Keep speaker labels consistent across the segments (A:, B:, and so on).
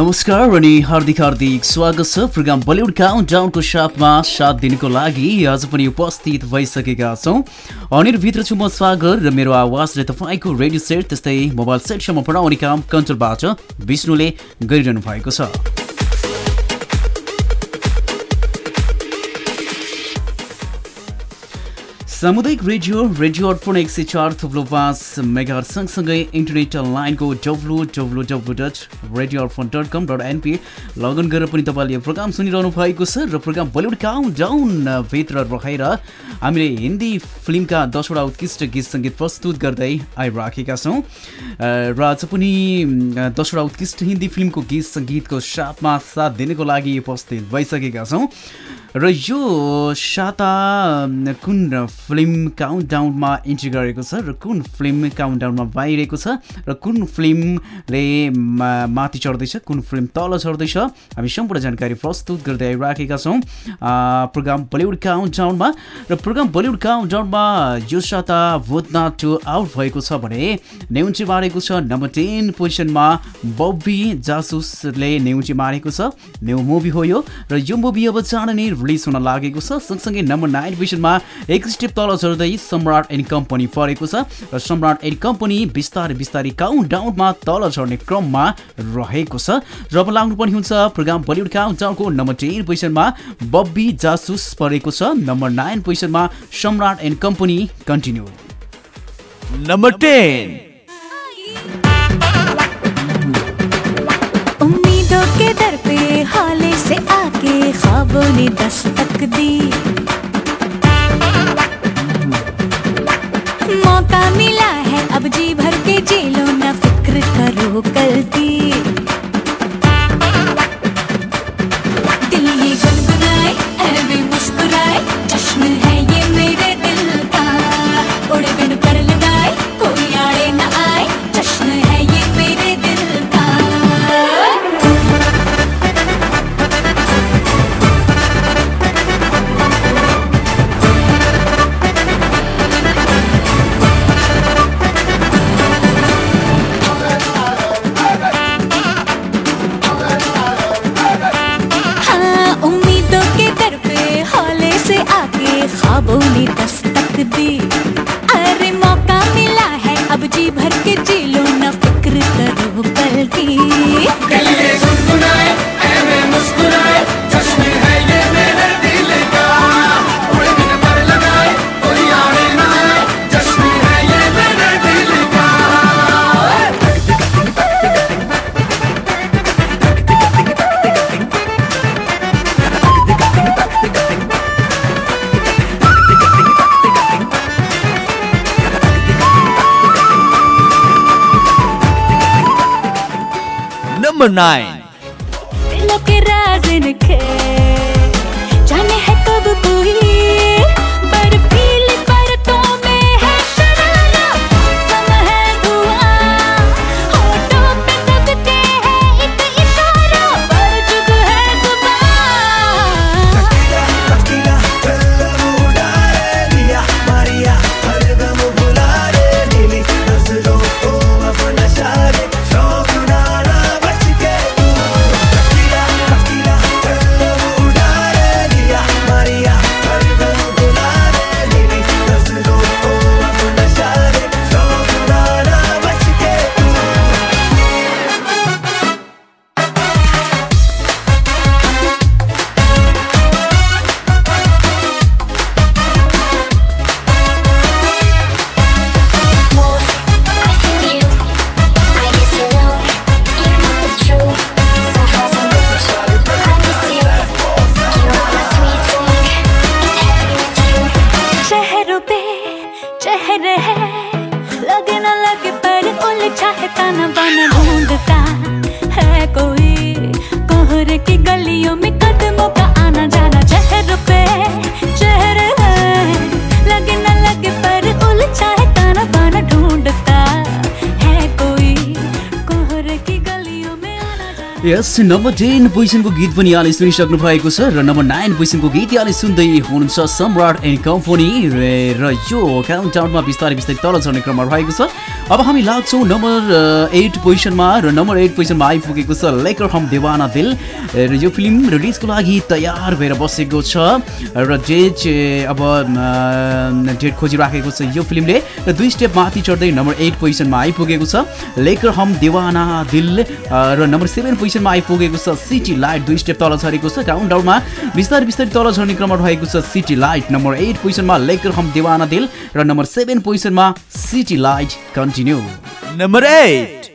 A: नमस्कार अनि हार्दिक हार्दिक स्वागत छ प्रोग्राम बलिउड काउन्ट डाउनको साथमा साथ दिनको लागि आज पनि उपस्थित भइसकेका छौँ। अनिरभित्र छु म स्वागत र मेरो आवाजले तपाईँको रेडियो सेट त्यस्तै मोबाइल सेटसम्म पढाउने काम कन्ट्रोलबाट विष्णुले गरिरहनु भएको छ। सामुदायिक रेडियो रेडियो अर्पण एक सय चार थुप्रो पाँच मेगा सँगसँगै इन्टरनेट लाइनको W W W dot radio Arpan dot com dot NP login गरेर पनि तपाईँले यो प्रोग्राम सुनिरहनु भएको छ र प्रोग्राम बलिउड काउन्ट डाउनभित्र रहेर हामीले हिन्दी फिल्मका दसवटा उत्कृष्ट गीत सङ्गीत प्रस्तुत गर्दै आइराखेका छौँ। र आज पनि दसवटा उत्कृष्ट हिन्दी फिल्मको गीत सङ्गीतको साथमा साथ दिनको लागि उपस्थित भइसकेका छौँ। र यो साता कुन फिल्म काउन्ट डाउनमा इन्ट्री गरेको छ र कुन फिल्म काउन्ट डाउनमा बाहिरेको छ र कुन फिल्मले माथि चढ्दैछ कुन फिल्म तल चढ्दैछ हामी सम्पूर्ण जानकारी प्रस्तुत गर्दै आइराखेका छौँ। प्रोग्राम बलिउड काउन्ट डाउनमा र प्रोग्राम बलिउड काउन्ट डाउनमा यो साता भूतनाथ टु आउट भएको छ भने नेउची मारेको छ। नम्बर टेन पोजिसनमा बब्बी जासुसले नेउची मारेको छ। न्यु मुभी हो यो। र यो मुभी अब चाँडै रिलिज हुन लागेको छ। सँगसँगै नम्बर नाइन पोजिसनमा एक स्टेप तल झर्दै सम्राट एन्ड कम्पनी परेको छ र सम्राट एन्ड कम्पनी बिस्तारै बिस्तारै काउन्ट डाउनमा तल झर्ने क्रममा रहेको छ। र अब लाग्नु पनि हुन्छ प्रोग्राम बलिउड काउन्ट डाउनको नम्बर टेन पोजिसनमा बब्बी जासुस परेको छ। नम्बर नाइन पोजिसनमा Samrat and company continue
B: number ten
C: उम्मीदों के दर पे हाले से आके ख्वाबों ने दस्तक दी। मौका मिला है, अब जी भर के जेलों ना फ़िक्र करो कल जी भर के जी लो ना फ़िक्र करो पल की number
A: nine. नम्बर टेन पोजिसनको गीत पनि यहाँले सुनिसक्नु भएको छ र नम्बर नाइन पोजिसनको गीत यहाँले सुन्दै हुनुहुन्छ सम्राट एन्ड कम्पनी र यो काउन्टाउनमा बिस्तारै बिस्तारै तल झर्ने क्रममा रहेको छ। अब हामी लाग्छौँ नम्बर एट पोजिसनमा र नम्बर एट पोजिसनमा आइपुगेको छ लेकर हम देवाना दिल। र यो फिल्म रिलिजको लागि तयार भएर बसेको छ र डेट अब डेट खोजिराखेको छ यो फिल्मले। र दुई स्टेप माथि चढ्दै नम्बर एट पोजिसनमा आइपुगेको छ लेकर हम देवाना दिल र नम्बर सेभेन पोजिसनमा छ सिटी लाइट। दुई स्टेप तल झरेको छ काउन्ट डाउनमा बिस्तारै बिस्तारै तल झर्ने क्रममा रहेको छ सिटी लाइट। नम्बर एट पोजिसनमा लेकर हम देवाना दिल र नम्बर सेभेन पोजिसनमा city light continue.
B: Number eight.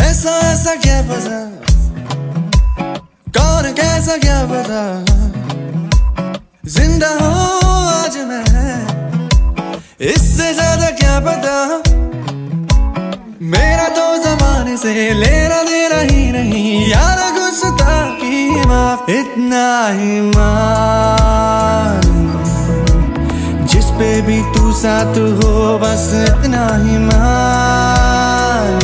D: ऐसा ऐसा क्या पता? कौन कैसा क्या पता? जिंदा हो आज मैं। इससे ज्यादा क्या पता? मेरा तो जमाने से लेना देना ही नहीं। यार गुस्सा की माफ़ इतना ही मान। जिस पे भी तू साथ हो, बस इतना ही मान।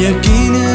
D: यकीन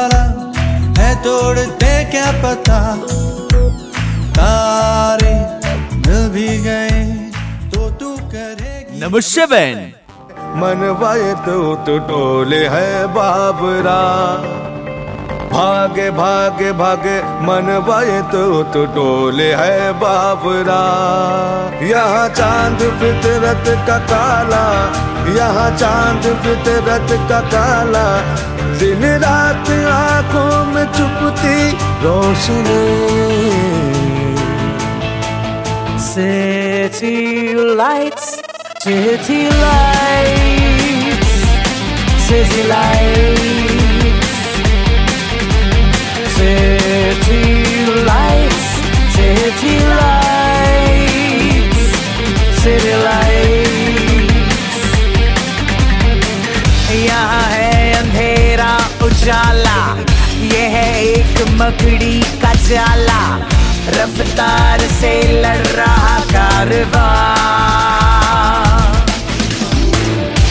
D: भला है तोड़ते क्या पता? तारे मिल भी गए तो तू करेगी
B: नंबर सेवन
D: मनवाए तो तो टोले है बाबरा। भागे भागे भागे मनवाए तो तो टोले है बाबरा। यहाँ चाँद फितरत का काला यहाँ चाँद फितरत का काला दिन रात आंखों में चुपती रोशनी
E: City lights, city lights, city lights, मकड़ी का जाला, रफ्तार से लड़ रहा कारवां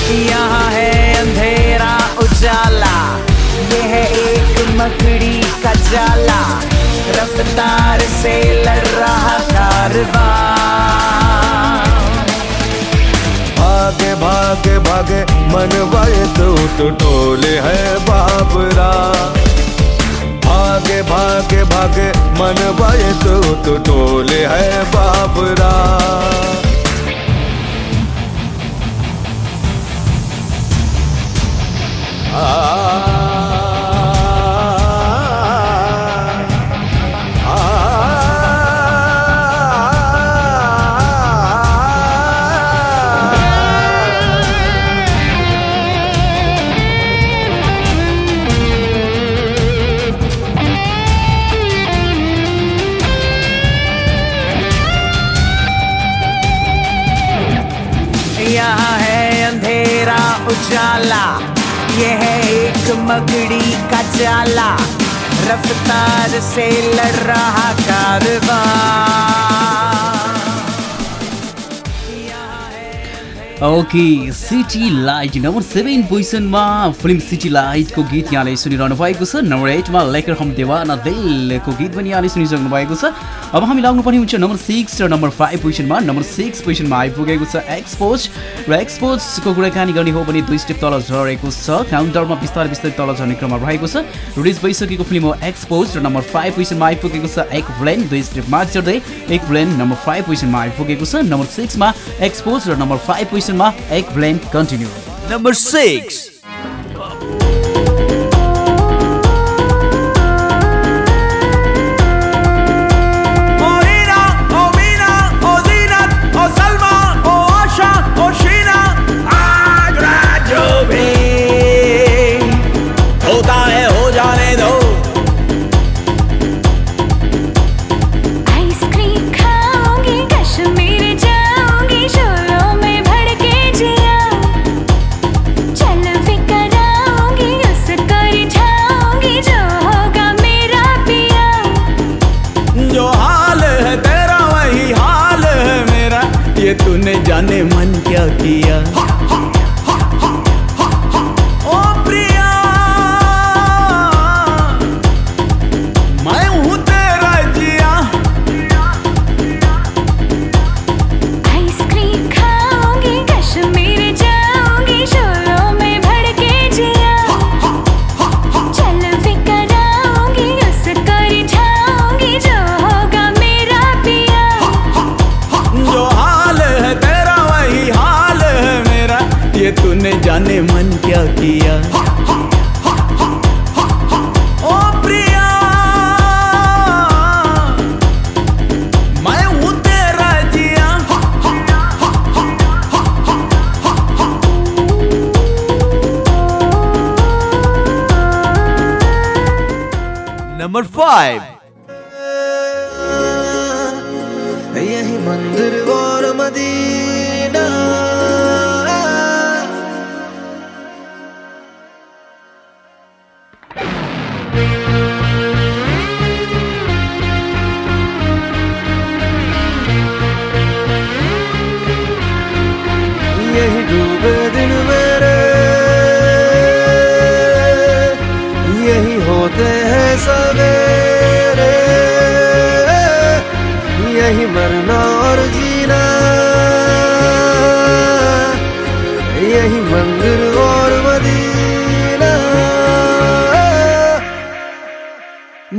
E: यहाँ है अंधेरा उजाला, यह है एक मकड़ी का जाला, रफ्तार से लड़ रहा कारवां
D: भागे भागे भागे, मनवाए तो तो टोले है बाबरा। भागे भागे मन भय तो तो टोले है बाबरा।
E: यहाँ उजाला ये है एक मकड़ी का जाला। रफ्तार से लड़ रहा कारवां
A: okay city light number seven पोजिसनमा फिल्म सिटी लाइटको गीत यहाँले सुनिरहनु भएको छ। नम्बर एटमा लेकर हम देवाना दिलको गीत पनि यहाँले सुनिसक्नु भएको छ। अब हामी लाग्नुपर्ने हुन्छ नम्बर सिक्स र नम्बर फाइभ पोजिसनमा। नम्बर सिक्स पोजिसनमा आइपुगेको छ एक्सपोज र एक्सपोजको कुराकानी गर्ने हो भने दुई स्टेप तल झरेको छ। काउन्टरमा बिस्तारै बिस्तारै तल झर्ने क्रममा रहेको छ। रिलिज भइसकेको फिल्म हो एक्सपोज र नम्बर फाइभ पोजिसनमा आइपुगेको छ एक ब्लेन दुई स्टेप मार्च चढ्दै एक ब्लेन नम्बर फाइभ पोजिसनमा आइपुगेको छ। नम्बर सिक्समा एक्सपोज र number five Maxima, ik blijf.
C: Number 6 Number 5.
F: यही मंदिर और मदीना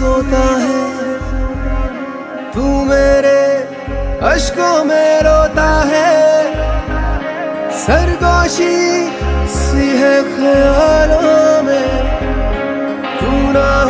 F: सोता है। तू मेरे अशकों में रोता है। सरगोशी सी है ख्यालों में। तू ना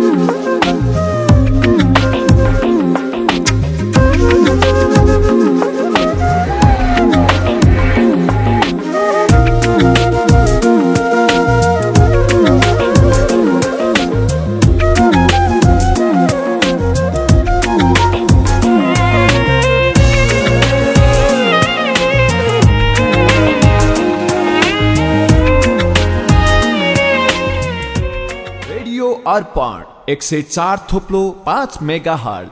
B: अर्पण एक सय चार थोप्लो पाँच मेगा हल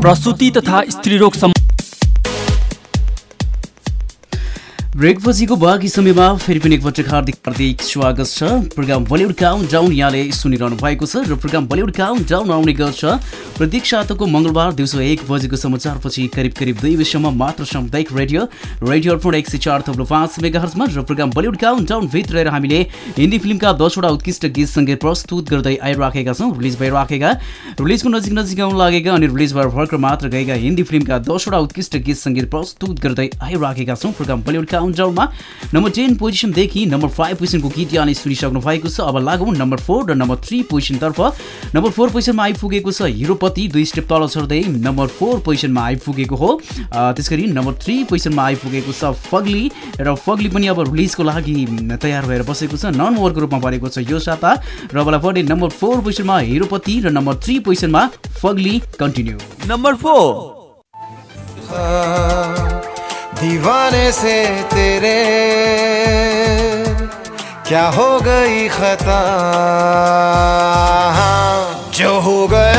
G: प्रसुति तथा स्त्री रोग सम्
A: ब्रेकपछिको बाँकी समयमा फेरि पनि एकपटक हार्दिक हार्दिक स्वागत छ। प्रोग्राम बलिउड काउन्ट डाउन यहाँले सुनिरहनु भएको छ र प्रोग्राम बलिउड काउन्ट डाउन आउने गर्छ। प्रत्येक साताको मङ्गलबार दिउँसो एक बजेको समाचारपछि करिब करिब दुई बजीसम्म मात्र सामुदायिक रेडियो रेडियो अर्पण एक सय चार थप्लो पाँच मेगा हर्समा र प्रोग्राम बलिउड काउन्ट डाउन भित्र रहेर हामीले हिन्दी फिल्मका दसवटा उत्कृष्ट गीत सङ्गीत प्रस्तुत गर्दै आइराखेका छौँ। रिलिज भइराखेका रिलिजको नजिक नजिक आउन लागेका अनि रिलिज भएर भर्खर मात्र गएका हिन्दी फिल्मका दसवटा उत्कृष्ट गीत सङ्गीत प्रस्तुत गर्दै आइराखेका छौँ। प्रोग्राम बलिउड काउन्टाउनमा नम्बर टेन पोजिसनदेखि नम्बर फाइभ पोजिसनको गीत यहाँले सुनिसक्नु भएको छ। अब लागौँ नम्बर फोर र नम्बर थ्री पोजिसनतर्फ नम्बर फोर पोजिसनमा आइपुगेको छ हिरोपति दुई स्टेप तल छर्दै नम्बर फोर पोजिसनमा आइपुगेको हो। त्यस गरी नम्बर थ्री पोजिसनमा आइपुगेको छ फग्ली र फग्ली पनि अब रिलिजको लागि तयार भएर बसेको छ। नन ओभरको रूपमा बनेको छ यो साता। र अबलाई पनि नम्बर फोर पोजिसनमा हिरोपति र नम्बर थ्री पोजिसनमा फग्ली कन्टिन्यू
B: नम्बर फोर
H: दीवाने से तेरे। क्या हो गई खता? जो हो गया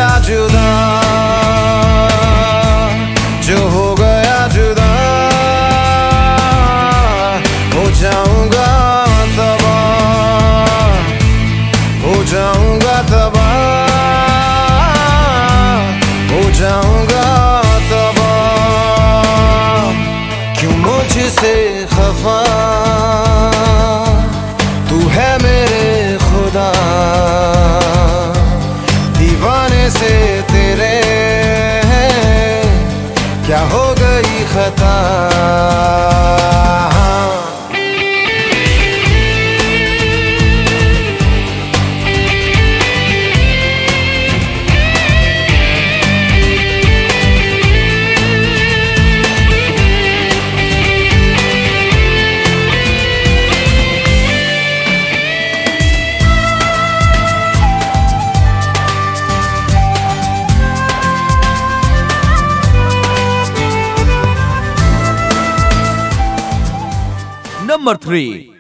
I: Number 3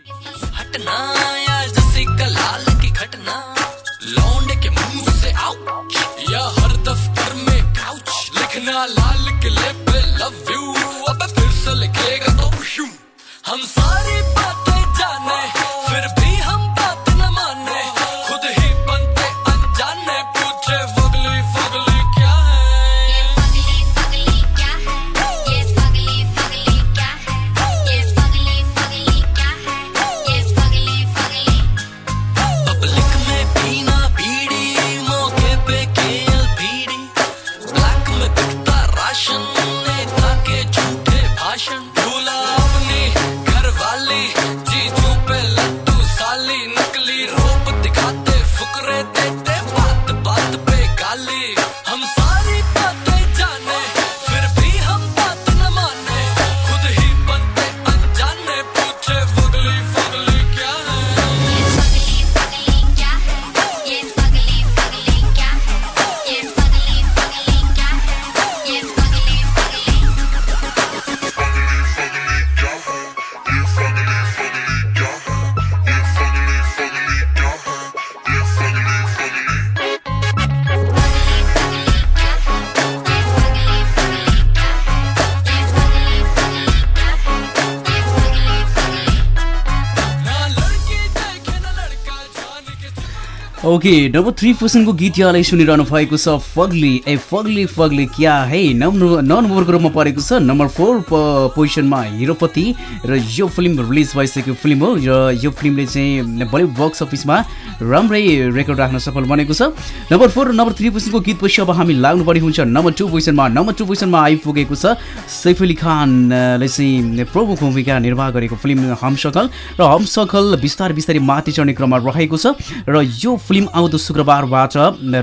A: ओके नम्बर थ्री पोजिसनको गीत यहाँलाई सुनिरहनु भएको छ फग्ली। ए फग्ली फग्ली क्या है? नन नम्बरको रूपमा परेको छ नम्बर फोर पोजिसनमा हिरोपति र यो फिल्म रिलिज भइसकेको फिल्म हो र यो फिल्मले चाहिँ बलिउड बक्स अफिसमा राम्रै रेकर्ड राख्न सफल बनेको छ। नम्बर फोर र नम्बर थ्री पोजिसनको गीत पछि अब हामी लाग्नुपर्ने हुन्छ नम्बर टू पोजिसनमा नम्बर टू पोजिसनमा आइपुगेको छ सैफ अली खानले चाहिँ प्रमुख भूमिका निर्वाह गरेको फिल्म हमसकल र हमसकल बिस्तारै बिस्तारै माथि चढ्ने क्रममा रहेको छ र यो फिल्म आउँदो शुक्रबारबाट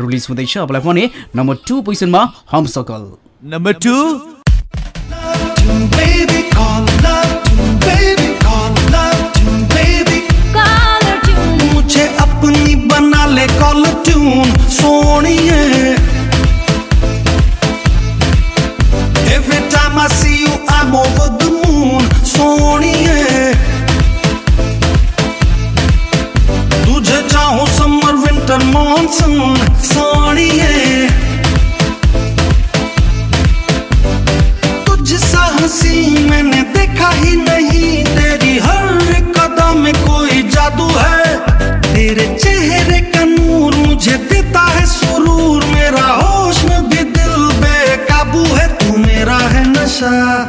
A: रिलिज हुँदैछ। अबलाई भने नम्बर टू पोजिसनमा हमसकल
B: नम्बर टू
D: अपनी बना ले कॉल ट्यून सोनिए। Every time I see you, I'm over the moon. सोनिए। सुन सुन सोनिए तुझ सा मैंने देखा ही नहीं। तेरी हर कदम में कोई जादू है। तेरे चेहरे का नूर मुझे देता है सुरूर। मेरा होश में भी दिल बेकाबू है। तू मेरा है नशा।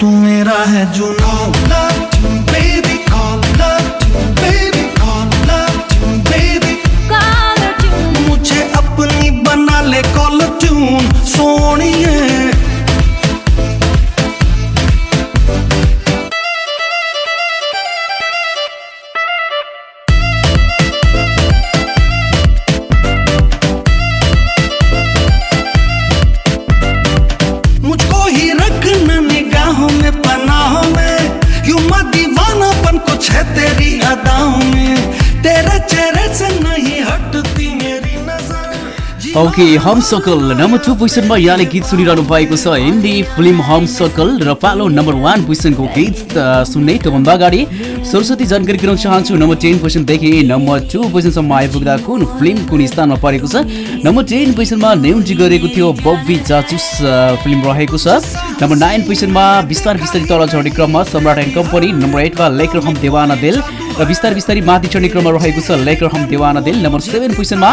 D: तू मेरा है जुनून। Love you baby, call. love you मुझे अपनी बना ले कॉल ट्यून सोनी है
A: ओके हम सकल नम्बर टू पोजिसनमा यहाँले गीत सुनिरहनु भएको छ। हिन्दी फिल्म हम सकल र पालो नम्बर वान पोजिसनको गीत सुन्ने त्योभन्दा अगाडि सरस्वती जानकारी गराउन चाहन्छु। नम्बर टेन पोजिसनदेखि नम्बर टू पोजिसनसम्म आइपुग्दा कुन फिल्म कुन स्थानमा परेको छ? नम्बर टेन पोजिसनमा नेउन्टी गरेको थियो बब्बी जाचुस फिल्म रहेको छ। नम्बर नाइन पोजिसनमा बिस्तार बिस्तारै तल झर्ने क्रममा सम्राट एन्ड कम्पनी। नम्बर एटमा लेकर हम देवाना दिल र बिस्तार बिस्तारै माथि चढ्ने क्रममा रहेको छ लेकर हम देवाना दिल। नम्बर सेभेन पोजिसनमा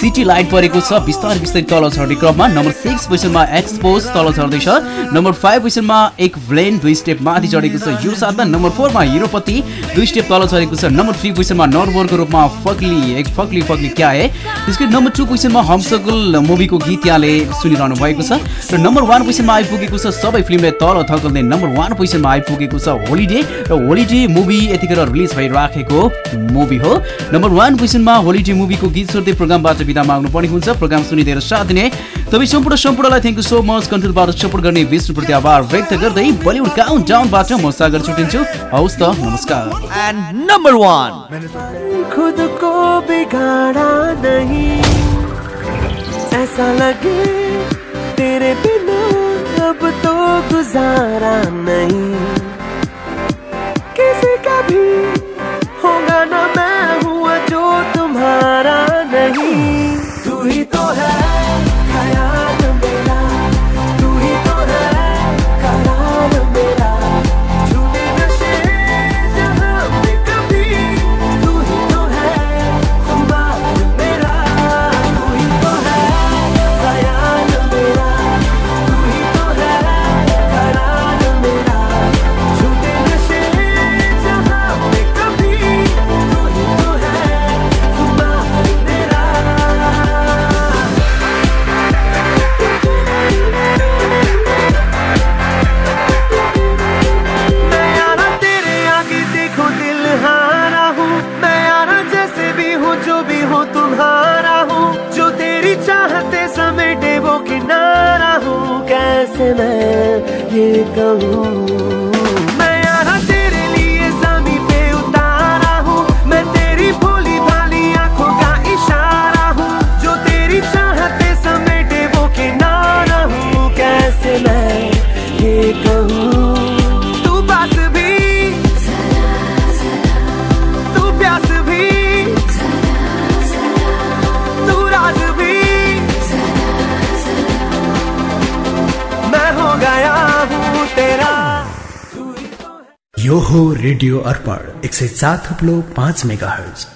A: सिटी लाइट परेको छ बिस्तार बिस्तारै तल झर्ने क्रममा। नम्बर सिक्स पोजिसनमा एक्सपोज तल झर्दैछ। नम्बर फाइभ पोजिसनमा एक ब्लेन दुई स्टेप माथि चढेको छ यो साथमा नम्बर फोरमा हिरोपति दुई स्टेप तल झरेको छ। नम्बर थ्री पोजिसनमा नर्बरको रूपमा फक्ली एक फक्ली फक्ली क्या है? त्यसको नम्बर टू पोजिसनमा हमसकुल मुभीको गीत यहाँले सुनिरहनु भएको छ। र नम्बर वान पोजिसनमा आइपुगेको छ सबै फिल्मले तल थकल्दै नम्बर वान पोजिसनमा आइपुगेको छ होलिडे र होलिडे मुभी यतिखेर रिलिज भइराखेको मुभी हो। नम्बर वान पोजिसनमा होलिडे मुभीको गीत सुन्दै प्रोग्रामबाट बिदा माग्नुपर्ने हुन्छ। प्रोग्राम सुनिदिएर साथ दिने तपाईँ सम्पूर्ण सम्पूर्णलाई थ्याङ्क यू सो मच कन्ट्रोलबाट सपोर्ट गर्ने विष्णुप्रति आभार व्यक्त गर्दै बलिउड काउन्ट डाउनबाट म सागर छुट्टिन्छु। हवस् त नमस्कार।
E: एन्ड नम्बर वान
G: खुद को बिगाड़ा नहीं ऐसा लगे तेरे बिना अब तो गुजारा नहीं। भी हूँ तुम्हारा हूँ, जो तेरी चाहते समेटे वो किनारा हूँ। कैसे मैं ये कहूँ?
J: यो हो रेडियो अर्पण एक सय सात थुप्लो पाँच मेगा हर्ज